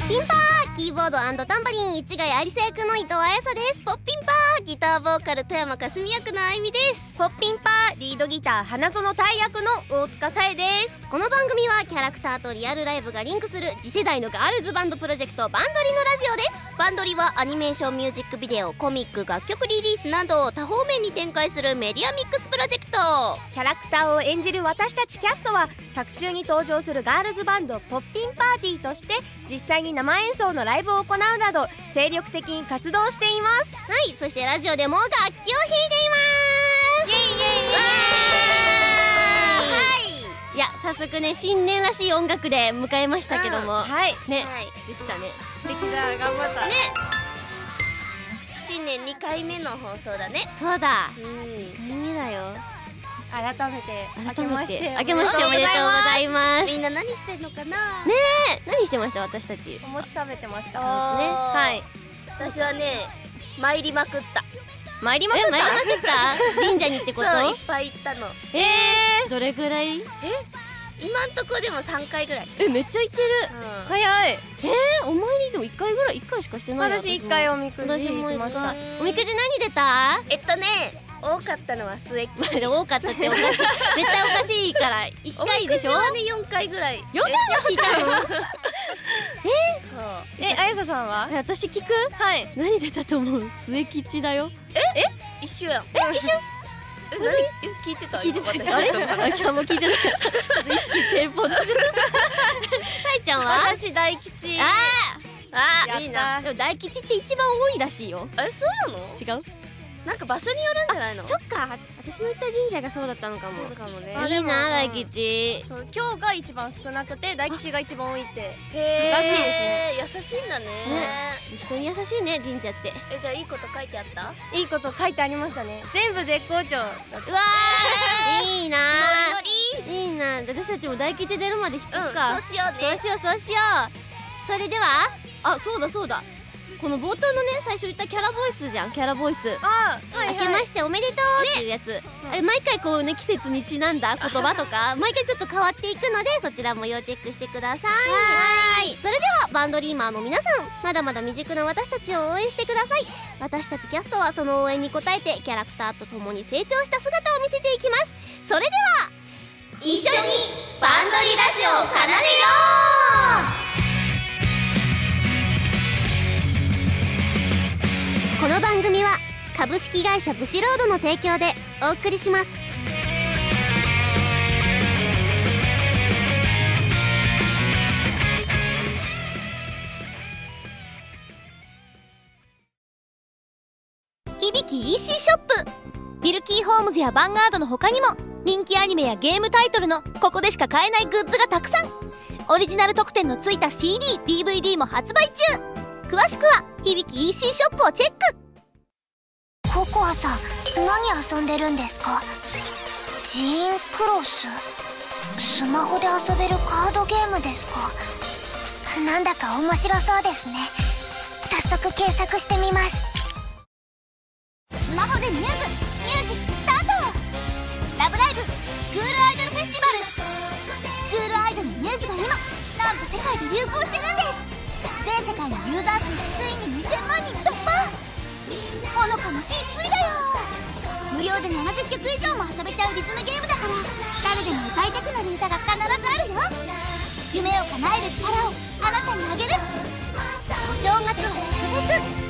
ッピンパー。キーボードタンバリン市ヶ谷ありさ役の伊藤彩紗です。ポッピンパー。ギターボーカル富山かすみ役のあいみです。ポッピンパーリードギター花園大役の大塚さえです。この番組はキャラクターとリアルライブがリンクする次世代のガールズバンドプロジェクトバンドリのラジオです。バンドリはアニメーションミュージックビデオコミック楽曲リリースなど多方面に展開するメディアミックスプロジェクト。キャラクターを演じる私たちキャストは作中に登場するガールズバンドポッピンパーティーとして実際に生演奏のライブを行うなど精力的に活動しています。はいそしてラジオでも楽器を弾いています。イエイイエイイエイいや早速ね新年らしい音楽で迎えましたけども、はい。ね、はい。できたね。できた。頑張った。ね。新年2回目の放送だね。そうだ。うん。何目だよ。改めて。改めて。明明けましておめでとうございます。ねみんな何してんのかな？え。何してました私たち。お餅食べてました。あーね。はい。私はね参りまくった。参りまくっえ参りまくった？神社にってこと？そういっぱい行ったの。えー、どれぐらい？今んとこでも3回ぐらい、えめっちゃ行ってる。うん。早い。えお参りでも1回ぐらい？1回しかしてないよ私一回もおみくじ行きました。おみくじ何出た？えっとね多かったのは末吉まあでも多かったっておかしい。絶対おかしいから1回でしょ？おみくじはね4回ぐらい。4回も引いたの？そうえあやささんは？え私聞く？はい。何出たと思う？末吉だよ。一緒やん。え一緒？え何？え聞いてた？聞いてた。今あれ？今日も聞いてなかった。意識テレポートしてたさいちゃんは私大吉。ああいいなー。でも大吉って一番多いらしいよ。えそうなの？違う？なんか場所によるんじゃないの？そっか。私の行った神社がそうだったのかも。そうかもね。あいいな大吉。そう今日が一番少なくて大吉が一番多いって。へらしいです優しいんだね。人に優しいね神社って。えじゃあいいこと書いてあった？いいこと書いてありましたね。全部絶好調うわー。いいな。いいな。私たちも大吉出るまで引くうんか、そうしようね。そうしようそうしよう。それでは？あそうだそうだこの冒頭のね最初言ったキャラボイスじゃんキャラボイス。あはいはい。明けましておめでとうっていうやつ、あれ毎回こうね季節にちなんだ言葉とか毎回ちょっと変わっていくのでそちらも要チェックしてください。はい。それではバンドリーマーの皆さんまだまだ未熟な私たちを応援してください。私たちキャストはその応援に応えてキャラクターと共に成長した姿を見せていきます。それでは一緒にバンドリラジオを奏でようこの番組は株式会社ブシロードの提供でお送りします。響き EC ショップ。ミルキーホームズやヴァンガードの他にも人気アニメやゲームタイトルのここでしか買えないグッズがたくさん。オリジナル特典のついた CDDVD も発売中。詳しくは響き EC ショップをチェック。ココアさん何遊んでるんですか？ジーンクロス？スマホで遊べるカードゲームですか？なんだか面白そうですね。早速検索してみます。スマホでミュージユーザー数ついに2000万人突破ほのかもびっくりだよ。無料で70曲以上も遊べちゃうリズムゲームだから。誰でも歌いたくなる歌が必ずあるよ。夢を叶える力をあなたにあげる。お正月は特別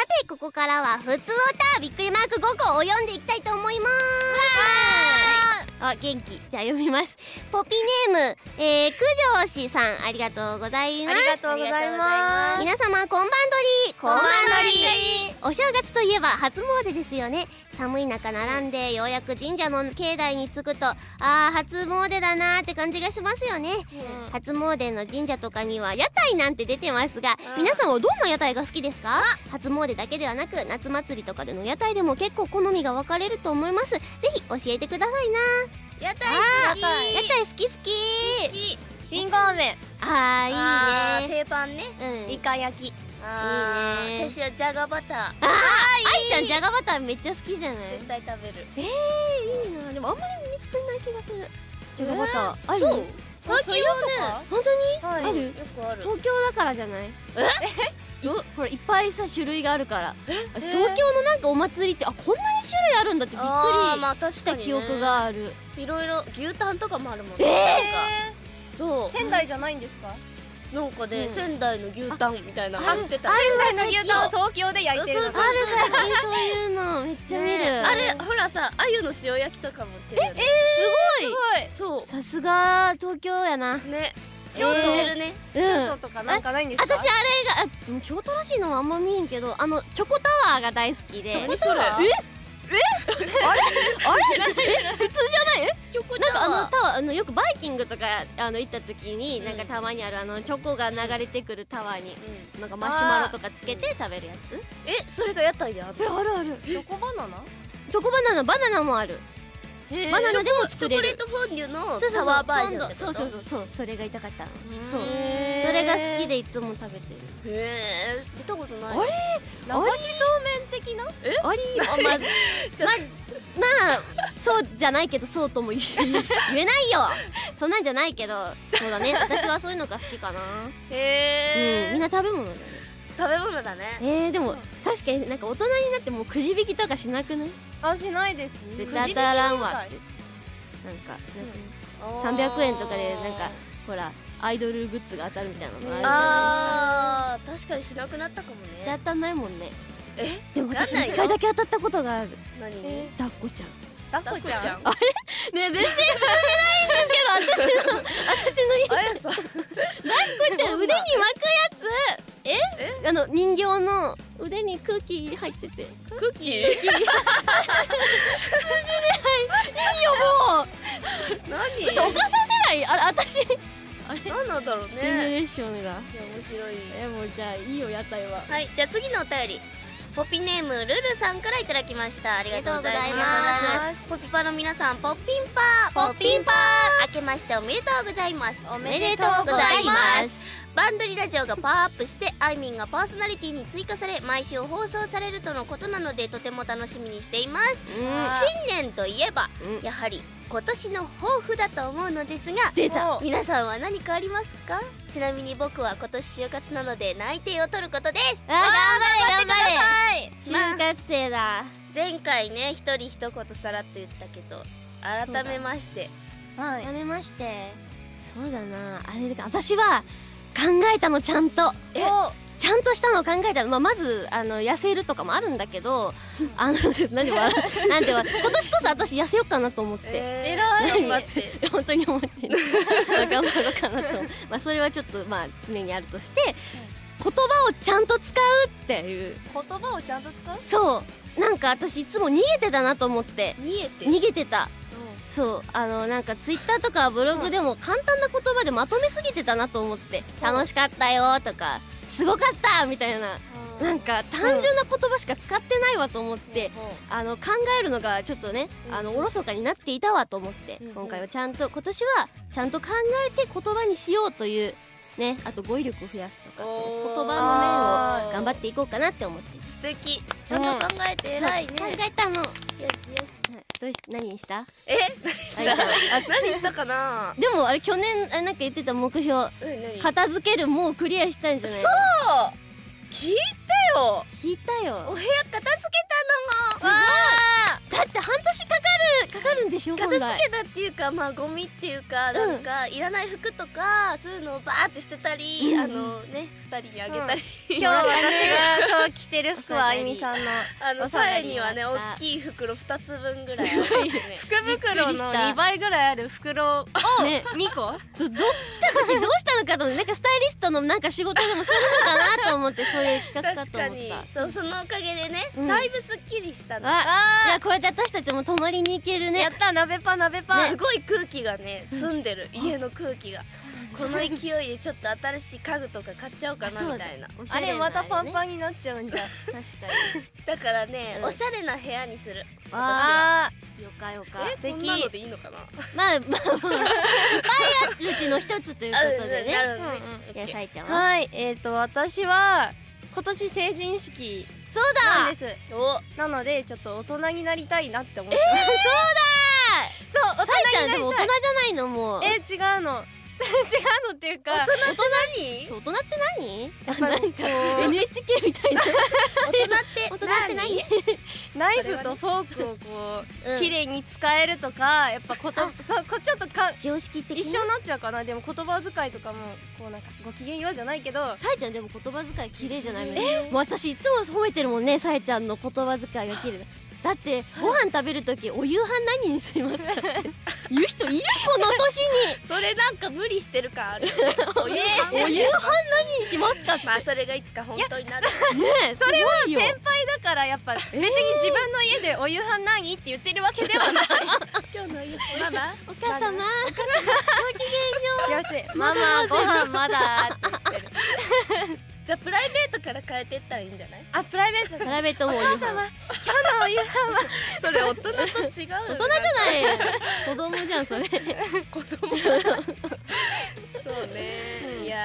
てここからは「ふつおた」びっくりマーク5個を読んでいきたいと思います。あ元気。じゃあ読みます。ポピネーム。えー、九条氏さん。ありがとうございあます。りがとうございます。皆様こんばんどり。こんばんどり。お正月といえば初詣ですよね。寒い中並んでようやく神社の境内に着くとあー初詣だなーって感じがしますよね。初詣の神社とかには屋台なんて出てますがうん。皆さんはどんな屋台が好きですか？初詣だけではなく夏祭りとかでの屋台でも結構好みが分かれると思います。ぜひ教えてくださいな屋台あ好き。ー屋台好き好き。りんご飴。あーいいね。定番ね。うん。イカ焼き。いいね。私はじゃがバター。あー愛ちゃんじゃがバターめっちゃ好きじゃない？絶対食べる。えー、いいな。でもあんまり見つかんない気がする。じゃがバター、あるそう最近はね本当に、はい。ある？よくある。東京だからじゃない？え？いほらいっぱいさ種類があるから。私東京のなんかお祭りってあこんなに種類あるんだってびっくりした記憶がある。いろいろ牛タンとかもあるもんねえなんか。そー仙台じゃないんですか？うなんかねうん。仙台の牛タンみたいなあ売ってた。仙台の牛タンを東京で焼いてるの。そうそうある最近そういうの。めっちゃ見る、ねあれほらさ鮎の塩焼きとかも売ってるよね。すごい。そさすが東京やな。うね。えー。塩売ってるねうん。京都とかなんかないんですか？私あれがあでも京都らしいのはあんま見えんけどあのチョコタワーが大好きで。チョコタワー？え？普通じゃない？えチョコなんかあのタワーあのよくバイキングとかあの行った時に、うん。なんかたまにあるあのチョコが流れてくるタワーにーなん。かマシュマロとかつけて食べるやつえそれが屋台であるえあるあるチョコバナナチョコバナナバナナもあるバナナでもチ作れるョコレートフォンデュのそうそうそう。タワーバージョンってこと。そうそうそう。そうそれが痛かった。のそうそれが好きでいつも食べてる。へえ見たことない。あれ？流しそうめん的な？あり？まあまあまあそうじゃないけどそうとも言えないよ。そんなんじゃないけど。そうだね。私はそういうのが好きかな。うん。みんへえな食べ物だね食べ物だね。えー、でも確かになんか大人になってもうくじ引きとかしなくない？あしないです絶対当たらんわって。なんかしなくない300円とかでなんかほらアイドルグッズが当たるみたいなのあるじゃないあー確かにしなくなったかもですかね。当たんないもんね。え？でも私やんないよ1回だけ当たったことがある。何？にえ抱っこちゃんダコちゃん？ちゃん。ね全然通じないんですけど私の私のあやさん。こっちゃん腕に巻くやつ。え？あの人形の腕に空気入ってて。いいよクッキーもう何私犯させないあれ私あれ何なんだろうジェネねレーションがいや面白いえもうじゃあいいよ屋台ははいじゃあ次のお便りポピネームルルさんからいただきました。ありがとうございまます。ポピパの皆さんポッピンパー。ポッピンパー。明けましておめでとうございます。おおめでとうございますバンドリラジオがパワーアップしてあいみんがパーソナリティに追加され毎週放送されるとのことなのでとても楽しみにしています。新年といえばうん。やはり今年の抱負だと思うのですが出た。皆さんは何かありますか？ちなみに僕は今年就活なので内定を取ることです。あ頑張れ頑張れ。はい。就活生だ。前回ね一人一言さらっと言ったけど改めまして。はい。やめまして。そうだな。あれだから私は考えたのちゃんと。えちゃんとしたのを考えたの、まあ、まずあの痩せるとかもあるんだけどあのなんで笑う？なんで笑う？今年こそ私痩せようかなと思って、え偉い。頑張って本当に思って。る まあ頑張ろうかなと。まあそれはちょっとまあ常にあるとして言葉をちゃんと使うっていう。言葉をちゃんと使う？そう。なんか私いつも逃げてたなと思って？逃げてたそうあのなんかツイッターとかブログでも簡単な言葉でまとめすぎてたなと思って「楽しかったよ」とか「すごかった」みたいな。なんか単純な言葉しか使ってないわと思って、あの考えるのがちょっとね、うん。あのおろそかになっていたわと思って、うん今回はちゃんと今年はちゃんと考えて言葉にしようというねあと語彙力を増やすとかその言葉の面を頑張っていこうかなって思って素敵。ちゃんと考えて偉いね。考えたの。よしよしどうし何にした？え？何した？何したかな？でもあれ去年あなんか言ってた目標。片付けるもうクリアしたんじゃないそう！聞いたよ！聞いたよ。お部屋片付けたのすごい。だって半年かかるでしょ片付けたっていうかまあゴミっていうかなんかいらない服とかそういうのをバーって捨てたり、うん。あのね二人にあげたり、今日私が そう着てる服はあゆみさんのあのさえにはね大きい袋二つ分ぐらい福 袋の2倍ぐらいある袋を。ね。2個？ずど来た時どうしたのかと思ってなんかスタイリストのなんか仕事でもするのかなと思ってそういう企画かと思った。そうそのおかげでね、うん。だいぶすっきりしたの。あいあやこれで私たちも泊まりに行けるーね。やった鍋パ鍋パ、すごい空気がね澄んでる、家の空気が。この勢いでちょっと新しい家具とか買っちゃおうかなみたいな。あれまたパンパンンになっちゃうんじゃ 確かだからね、うんおしゃれな部屋にする。にああーよかよか。え敵。こんなのでいいのかな？まあまあまあ。いっぱいあるうちの一つということでね。なるほどね、うんうん。さいちゃんーは？はい。えーと私は今年成人式そうだなんです。おなのでちょっと大人になりたいなって思ってそうそう大だ。さいちゃんでも大人じゃないのもう。え違うの。違うのっていうか。大人って何？やっぱりこう。NHK みたいな。大人って大人って何？ナイフとフォークをこううん。綺麗に使えるとかやっぱことそうこちょっとか常識的一緒になっちゃうかな。でも言葉遣いとかもこうなんかご機嫌ようじゃないけど。さえちゃんでも言葉遣い綺麗じゃないもう私いつも褒めてるもんねさえちゃんの言葉遣いが綺麗だだってご飯食べるときお夕飯何にしますか？言う人いるこの年に。それなんか無理してる感ある お夕飯何にしますかって。まあそれがいつか本当になる。ねえそれは先輩だからやっぱ別に自分の家でお夕飯何って言ってるわけではない。今日の家ママお母様。いや別にママご飯まだって言ってるじゃあプライベートから変えてったらいいんじゃない？あプライベート。プライベートもお母様。今日の？お夕飯はそれ大人と違うよ大人じゃない。子供じゃんそれ。子供。そうね、いや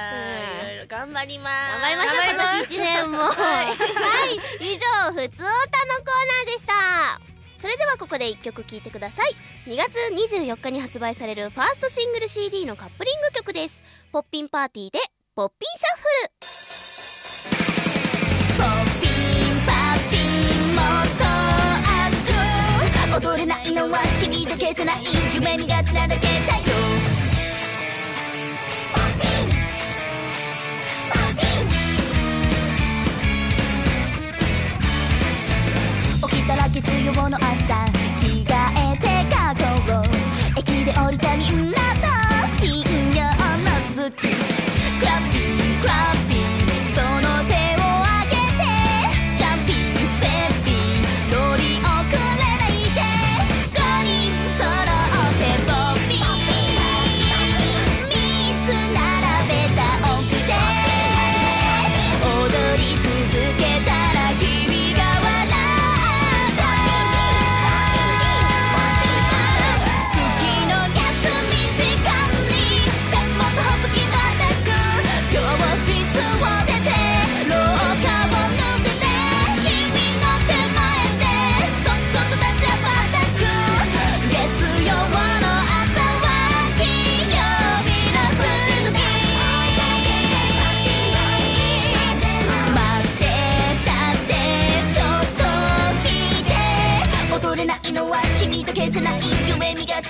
ー、いろいろ頑張ります。頑張りましょう今年一年も。はい。以上ふつおたのコーナーでした。それではここで1曲聴いてください。2月24日に発売されるファーストシングル CD のカップリング曲です。ポッピンパーティーでポッピンシャッフルだけじゃない夢見がちなだけだよ。ポッピンポッピン起きたら月曜の朝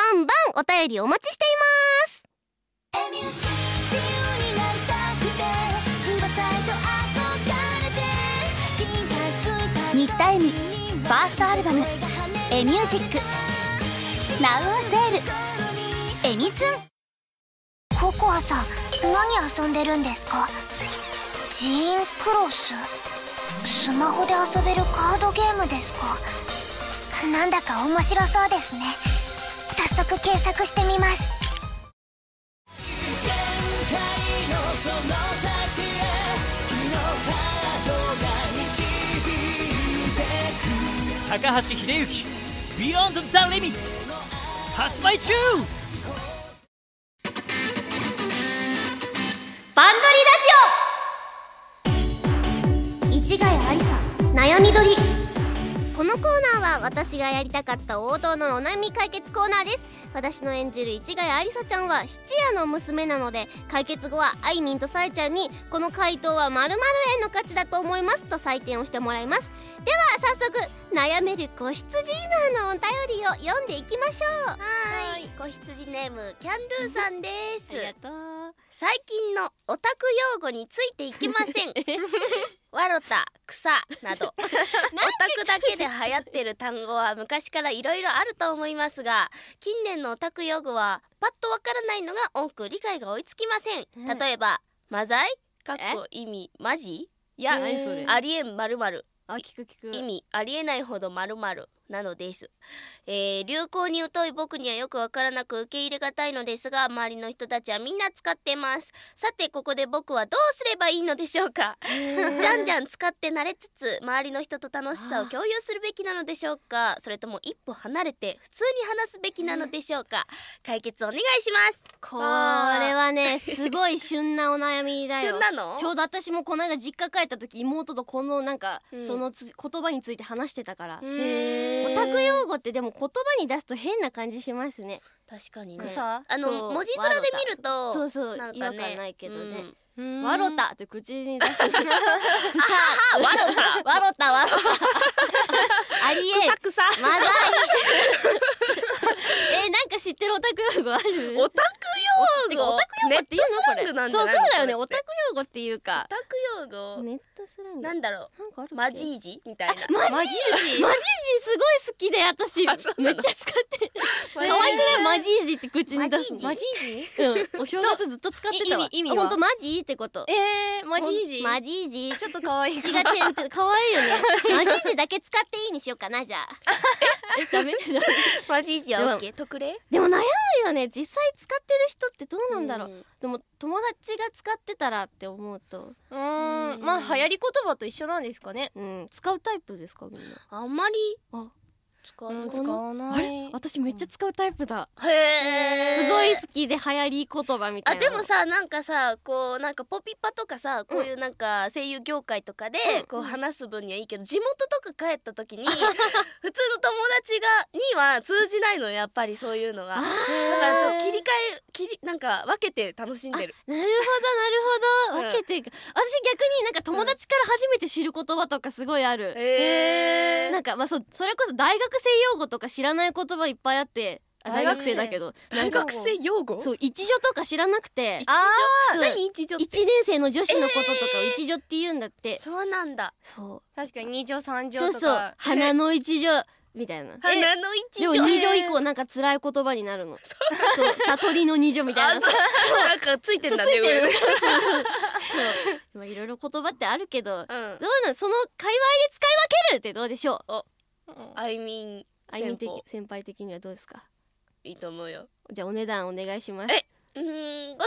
バンバンお便りお待ちしています。ファーストアルバム「エミュージック」「ナウセール」「エミツン」ココアさん何遊んでるんですか？ジーンクロス。スマホで遊べるカードゲームですか？なんだか面白そうですね早速検索してみます。高橋秀幸 Beyond the Limits 発売中。バンドリラジオ。市ヶ谷ありさ悩みどりこのコーナーは私がやりたかった王道のお悩み解決コーナーです。私の演じる市ヶ谷ありさちゃんは質屋の娘なので解決後はあいみんとさえちゃんにこの回答は〇〇円の価値だと思います。と採点をしてもらいます。では早速悩める子羊マンのお便りを読んでいきましょう。はい。子羊ネームキャンドゥさんです。ありがとう最近のオタク用語についていきません。わろた草など。オタクだけで流行ってる単語は昔からいろいろあると思いますが近年のオタク用語はパッとわからないのが多く理解が追いつきません、うん例えばマザイかっこ意味マジ？やありえんまるまる意味ありえないほどまるまるなのです、えー流行に疎い僕にはよくわからなく受け入れがたいのですが周りの人たちはみんな使ってます。さてここで僕はどうすればいいのでしょうか？じゃんじゃん使って慣れつつ周りの人と楽しさを共有するべきなのでしょうか？それとも一歩離れて普通に話すべきなのでしょうか？解決お願いします。これはねすごい旬なお悩みだよ。旬なの？ちょうど私もこの間実家帰った時妹とこのなんか、うん。そのつ言葉について話してたから。へーオタク用語ってでも言葉に出すと変な感じしますね。確かにね。草？あの文字面で見るとそうそう。違和感ないけどね。うん。わろたって口に出す。わろた。わろたわろた。ありえん。まだいえなんか知ってるオタク用語ある？オタクて用語？かオタク用語っていうの？これネットスラングなんじゃそうそうだよね。オタク用語っていうか。オタク用語？ネットスラング？なんだろなんかあるマジージみたいな。マジージ？マジージ？すごい好きで私。めっちゃ使ってる。可マジ愛くないマジージって口に出すの。マジージ？うん。お正月ずっと使ってたわ。い意味意味は？ほんとマジってこと。えー、マジージ？マジージ？ちょっと可愛い。血が点々。可愛いよね。マジージだけ使っていいにしようかなじゃあ。え？ダメ？マジージはオッケー。特例でも悩むよね。実際使ってる人ってどうなんだろう、ん。でも友達が使ってたらって思うと。うーん。まあ流行り言葉と一緒なんですかね。うん。使うタイプですかみんな？あんまり。あ使わない。私めっちゃ使うタイプだ、へえすごい好きで流行り言葉みたいなあでもさなんかさこうなんかポピパとかさこういうなんか声優業界とかでうん。こう話す分にはいいけど地元とか帰った時に 普通の友達がには通じないのよやっぱりそういうのが。だからちょっと切り替え切りなんか分けて楽しんでる。なるほどなるほど。分けていく、私逆になんか友達から初めて知る言葉とかすごいある、へえなんかまあそそれこそ大学生用語とか知らない言葉いっぱいあってあ大学生。生だけど大学生用語？そう一女とか知らなくて。一あそう何一女って？一年生の女子のこととかを一女って言うんだって、そうなんだ。そ確かに二乗三う乗とか。そうそう。花の一女みたいな。花の一でも女二女以降なんか辛い言葉になるの。そう。悟りの二女みたいな。あそう。なんかついてんだねそうそう。いろいろ言葉ってあるけどうん。どうなんその界隈で使い分けるってどうでしょう？あいみんあゆみ的先輩的にはどうですか？いいと思うよ。じゃあお値段お願いします。えうーん500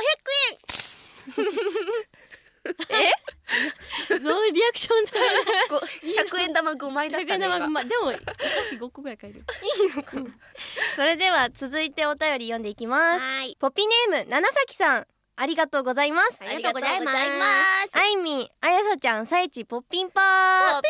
そういうリアクションじゃない。円100円玉5枚だっ100たね円でもお菓子5個ぐらい買える それでは続いてお便り読んでいきます。はい。ポピネーム七崎さんありがとうございます。ありがとうございます。すあいみんあやさちゃんさいちポッピンパー。ポピ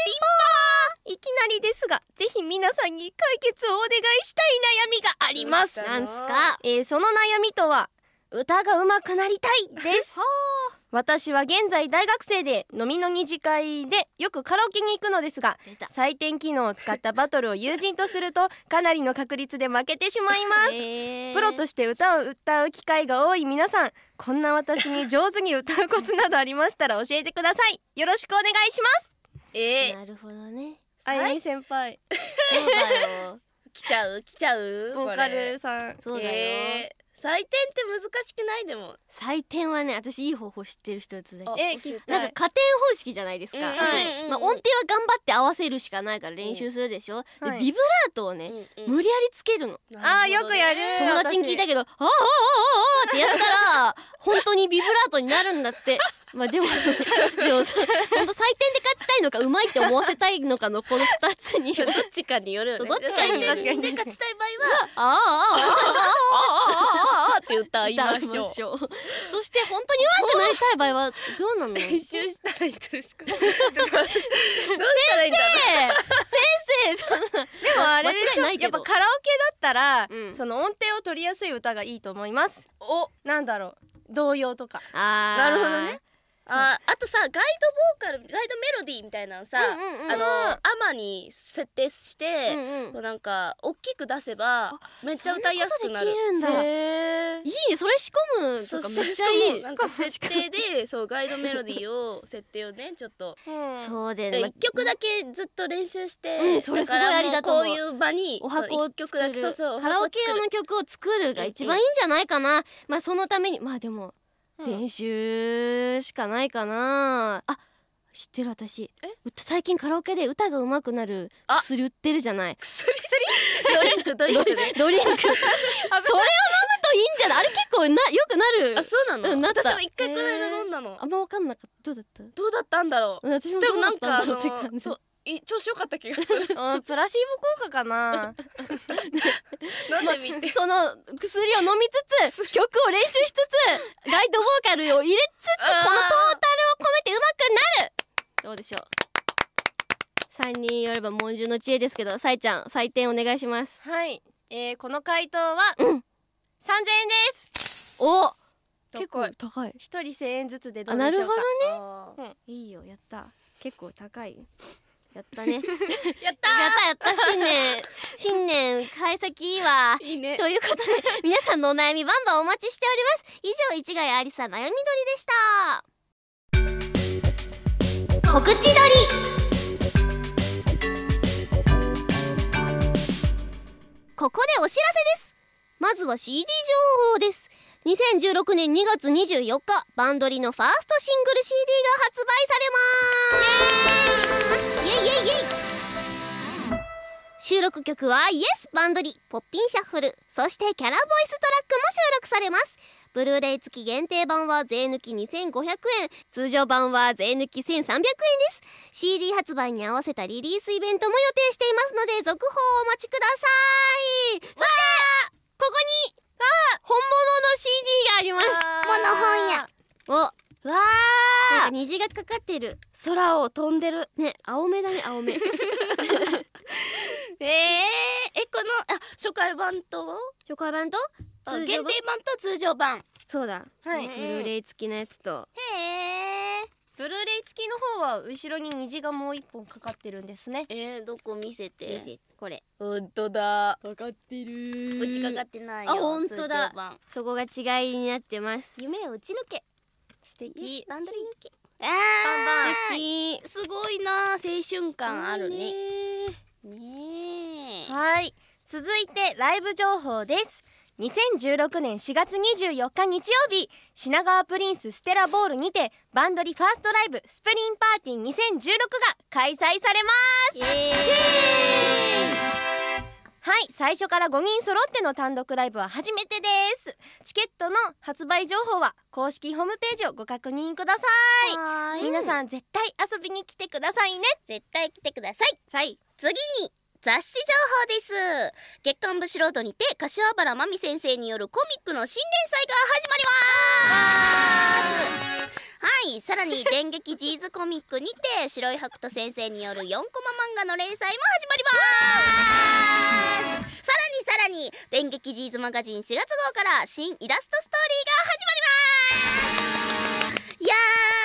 いきなりですがぜひ皆さんに解決をお願いしたい悩みがあります。なんすか？えーその悩みとは歌が上手くなりたいです私は現在大学生で飲みの二次会でよくカラオケに行くのですが採点機能を使ったバトルを友人とするとかなりの確率で負けてしまいます。プロとして歌を歌う機会が多い皆さんこんな私に上手に歌うコツなどありましたら教えてください。よろしくお願いします。えー、なるほどね。あゆみ先輩。そうだよ。来ちゃう来ちゃう。ボーカルさん。そうだよ、えー採点って難しくない？でも。採点はね私いい方法知ってる一つだけなんか加点方式じゃないですか、うんまあ、音程は頑張って合わせるしかないから練習するでしょ、はい。でビブラートをね、うんうん。無理やりつけるの。あーよくやる。友達に聞いたけど「あーあーあーあーあーってやったら本当にビブラートになるんだってまあでもでもさ本当採点で勝ちたいのかうまいって思わせたいのかのこの2つにどっちかによるよねどっちかに採点で勝ちたい場合はああああああ歌いましょう。ましょう。そして本当に上手くなりたい場合はどうなの？練習したらいいんですか？どうしたらいいんだろう。先生そんな。でもあれでしょやっぱカラオケだったら、うん。その音程を取りやすい歌がいいと思います。お。なんだろう。童謡とか。あー。なるほどねああとさガイドボーカルガイドメロディーみたいなのさ、うんうんうん。あのアマに設定して、うんうん。こうなんか大きく出せばめっちゃ歌いやすくなる。そんなことできるんだ。へいいねそれ仕込むそうとかそうめっちゃいい。なんか設定で そうガイドメロディーを設定をねちょっと。うん。そうで、ま一曲だけずっと練習して、うんそれすごいありだとこういう場にお箱を曲だけそうそうカラオケ用の曲を作るが一番いいんじゃないかな、まあそのためにまあでもうん練習しかないかな、あ知ってる私。最近カラオケで歌が上手くなるあ。薬売ってるじゃない。薬？ドリンクドリンクねドリンク。それを飲むといいんじゃない？あれ結構なよくなる。あそうなの、私も一回この間飲んだの、あんま分かんなかった。どうだった？どうだったんだろう。私もでもどうだったなんだろうって感じい調子良かった気がする。うんプラシーボ効果かな。飲んでみてその薬を飲みつつ曲を練習しつつガイドボーカルを入れつつこのトータルを込めて上手くなる。どうでしょう？3人よれば文殊の知恵ですけどさいちゃん採点お願いします。はい、えー、この回答は、うん。3000円です。お結構高い。一人1000円ずつでどうでしょうか？あーいいよやった。結構高いやったね。やったやったやった。新年 新年幸先いいいいね。ということで 皆さんのお悩みバンバンお待ちしております。以上市ヶ谷ありさ悩みどりでした。告知撮り。ここでお知らせです。まずは CD 情報です。2016年2月24日バンドリのファーストシングル CD が発売されますイエイイ収録曲はイエスバンドリポッピンシャッフル。そしてキャラボイストラックも収録されます。ブルーレイ付き限定版は税抜き2500円。通常版は税抜き1300円です。CD 発売に合わせたリリースイベントも予定していますので続報をお待ちください。そしてここに本物の CD があります。モノ本屋。おわなんかー虹がかかってる。空を飛んでる。ね青目だね青目。えー、えこのあ初回版と？初回版と？限定版と？通常版。そうだ。はい。ブルーレイ付きのやつと。へえブルーレイ付きの方は後ろに虹がもう一本かかってるんですね。えー、どこ見せて？見せこれ。ほんとだ。かかってるこっちかかってないよあほんとだ。通常版。そこが違いになってます。夢を打ち抜け素敵。スバンドリンあバン素敵。ーすごいな青春感あるね。ねはい続いてライブ情報です。2016年4月24日日曜日品川プリンスステラボールにてバンドリ First Live Sprin' Party 2016が開催されます。イエはい最初から5人揃っての単独ライブは初めてです。チケットの発売情報は公式ホームページをご確認ください。皆さん絶対遊びに来てくださいね。絶対来てください。ーはい。次に雑誌情報です。月刊ブシロードにて柏原真美先生によるコミックの新連載が始まります。はい。さらに電撃ジーズコミックにて白い白斗先生による4コマ漫画の連載も始まりますさらにさらに電撃ジーズマガジン4月号から新イラストストーリーが始まります。いやー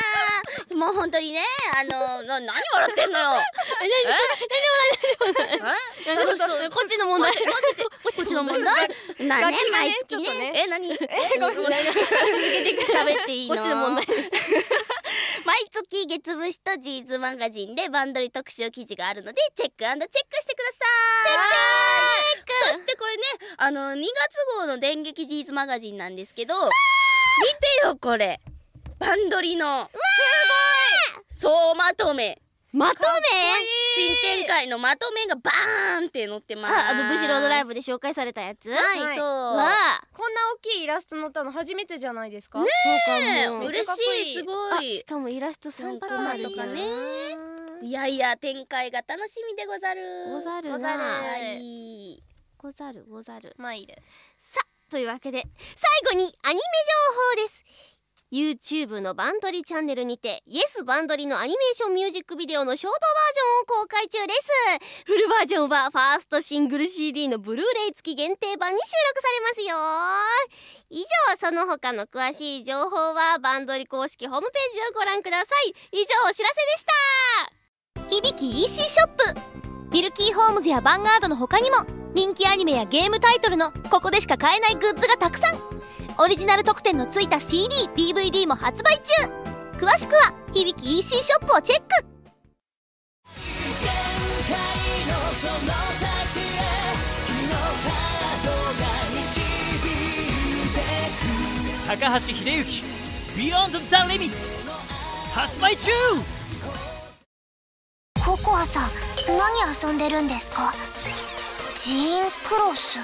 もう本当にねあのな何笑ってんのよ。えちょっとこっちの問題。こっちの問題。なね毎月ね。え何？え？ごめん続けて喋っていいの？こっちの問題毎月月節とジーズマガジンでバンドリ特集記事があるのでチェックチェックしてください。チェック。そしてこれねあの2月号の電撃ジーズマガジンなんですけど見てよこれ。バンドリの総まとめ。まとめ？新展開のまとめがバーンって載ってます。ああのブシロードライブで紹介されたやつ。はい、はい。そう。わあ。こんな大きいイラスト載ったの初めてじゃないですか？ねそうねかも。嬉しい。すごあいしかもイラスト3パターンとかね。いいやいや展開が楽しみでござる。ござるござる。なはい。ござるござる。マイルさあというわけで最後にアニメ情報です YouTube のバンドリチャンネルにて Yes バンドリのアニメーションミュージックビデオのショートバージョンを公開中です。フルバージョンはファーストシングル CD のブルーレイ付き限定版に収録されますよ以上その他の詳しい情報はバンドリ公式ホームページをご覧ください。以上お知らせでした。響き EC ショップ。ミルキーホームズやヴァンガードの他にも人気アニメやゲームタイトルのここでしか買えないグッズがたくさん。オリジナル特典のついた CDDVD も発売中。詳しくは響き EC ショップをチェック。高橋秀幸 Beyond the Limits 発売中。ココアさん何遊んでるんですか？ジーンクロス？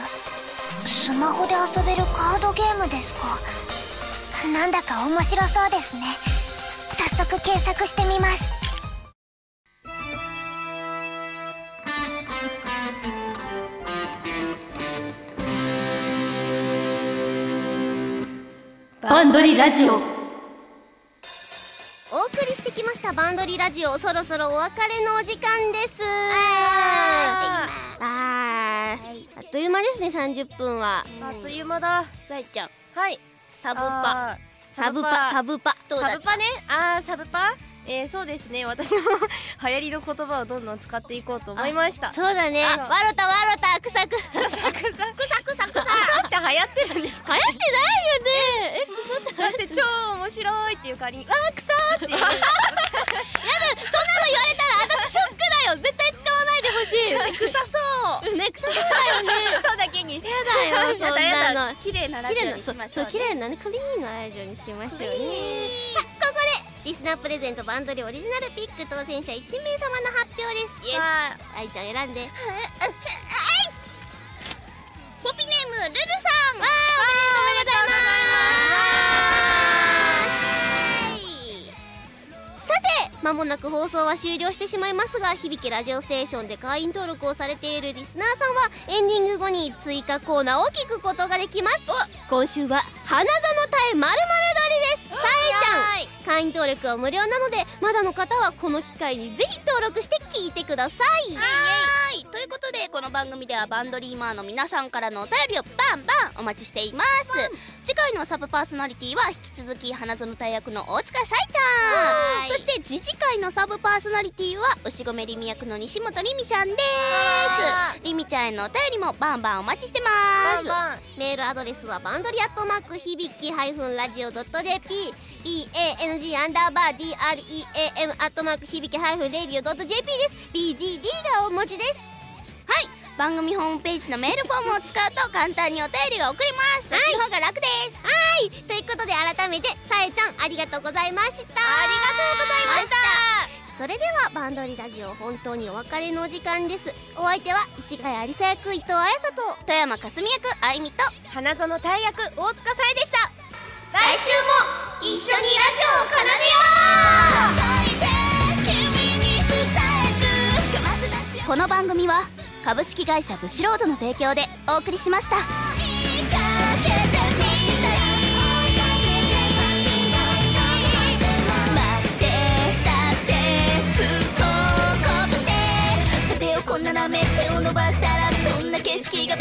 スマホで遊べるカードゲームですか？なんだか面白そうですね。早速検索してみます。バンドリラジオ。お送りしてきましたバンドリラジオ。そろそろお別れのお時間ですあーあっという間ですね30分は。あっという間だ。さいちゃん。はい。サブパ。サブパ。サブパ。サブパ。ね。あーサブパ？えー、そうですね。私も 流行りの言葉をどんどん使っていこうと思いました。そうだね。あわろたわろたくさくさクサクサクサクサクサって流行ってるんです流行ってないよねえだって超面白いっていう代わりに「あーくさー」っていうそんなの言われたら私ショックだよ絶対臭そう。ね臭そうだよね。そうだけに。やだよ。そんなの。綺麗なラジオにしましょうね。そう綺麗なねクリーンなラジオにしましょうね。はいここでリスナープレゼントバンドリオリジナルピック当選者1名様の発表です。イエス。あ愛ちゃん選んで。ポピネームルルさん。わーもなく放送は終了してしまいますが響きラジオステーションで会員登録をされているリスナーさんはエンディング後に追加コーナーを聞くことができます。今週は花園タイまる狩りです。さえちゃん。会員登録は無料なのでまだの方はこの機会にぜひ登録して聞いてください。はい。ということでこの番組ではバンドリーマーの皆さんからのお便りをバンバンお待ちしています、次回のサブパーソナリティは引き続き花園大役の大塚さいちゃん。そして次次回のサブパーソナリティは牛込りみ役の西本りみちゃんです。りみちゃんへのお便りもバンバンお待ちしてます。メールアドレスはバンドリアットマーク響きハ BANG アンダーバー DREAM アットマーク響きハイフンレディオドット JP です BGD が大文字です。はい。番組ホームページのメールフォームを使うと簡単にお便りが送れます。そっちの方が楽です。はい。ということで改めてさえちゃんありがとうございました。ありがとうございました。それではバンドリラジオ本当にお別れのお時間です。お相手は市ヶ谷有沙役伊藤彩沙と富山かすみ役あいみと花園大役大塚さえでした来週も一緒にラジオを奏でよう。この番組は株式会社ブシロードの提供でお送りしましたこんななめ手を伸ばしたらどんな景色が